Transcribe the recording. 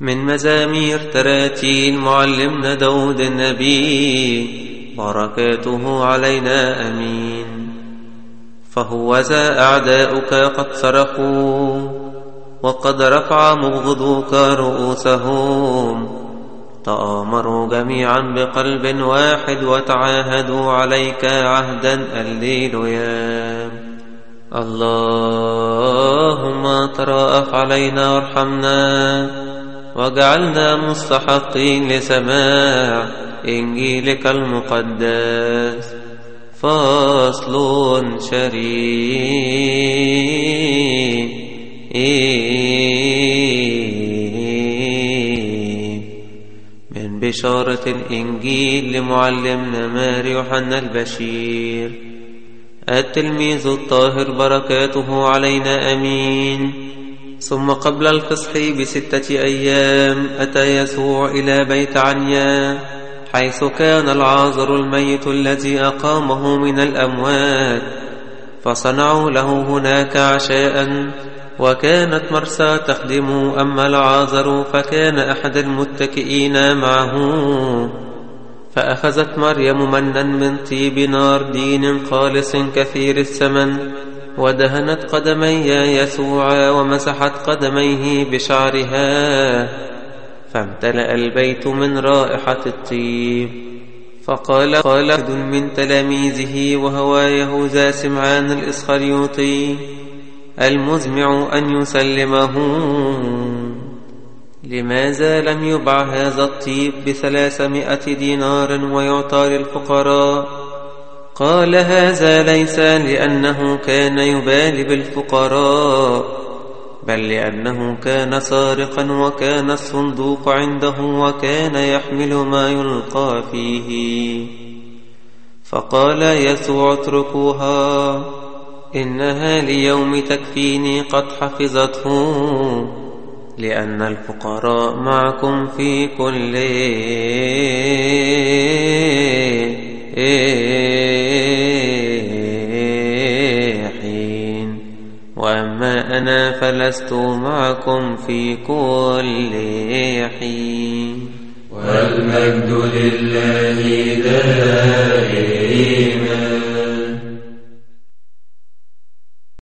من مزامير تراتيل معلمنا داود النبي. بركاته علينا أمين. فهو ذا أعداؤك قد صرخوا وقد رفع مبغضوك رؤوسهم. تآمروا جميعا بقلب واحد وتعاهدوا عليك عهدا الليلويا اللهم تراءف علينا وارحمنا. واجعلنا مستحقين لسماع إنجيلك المقدس. فصل شريف. من بشارة الإنجيل لمعلمنا ماري يوحنا البشير. التلميذ الطاهر بركاته علينا أمين. ثم قبل الفصح بستة أيام أتى يسوع إلى بيت عنيا حيث كان العازر الميت الذي أقامه من الأموات فصنعوا له هناك عشاء وكانت مرسى تخدم أما العازر فكان أحد المتكئين معه. فأخذت مريم منا من طيب نار دين خالص كثير الثمن ودهنت قدمي يسوع ومسحت قدميه بشعرها فامتلأ البيت من رائحة الطيب. فقال قال من تلاميذه وهو يهوذا سمعان الإسخريوطي المزمع أن يسلمه. لماذا لم يبع هذا الطيب بثلاثمائة دينار ويعطى للفقراء؟ قال هذا ليس لأنه كان يبالي بالفقراء بل لأنه كان سارقا وكان الصندوق عنده وكان يحمل ما يلقى فيه. فقال يسوع اتركوها إنها ليوم تكفيني قد حفظته لأن الفقراء معكم في كل حين وأما أنا فلست معكم في كل حين والمجد لله دائما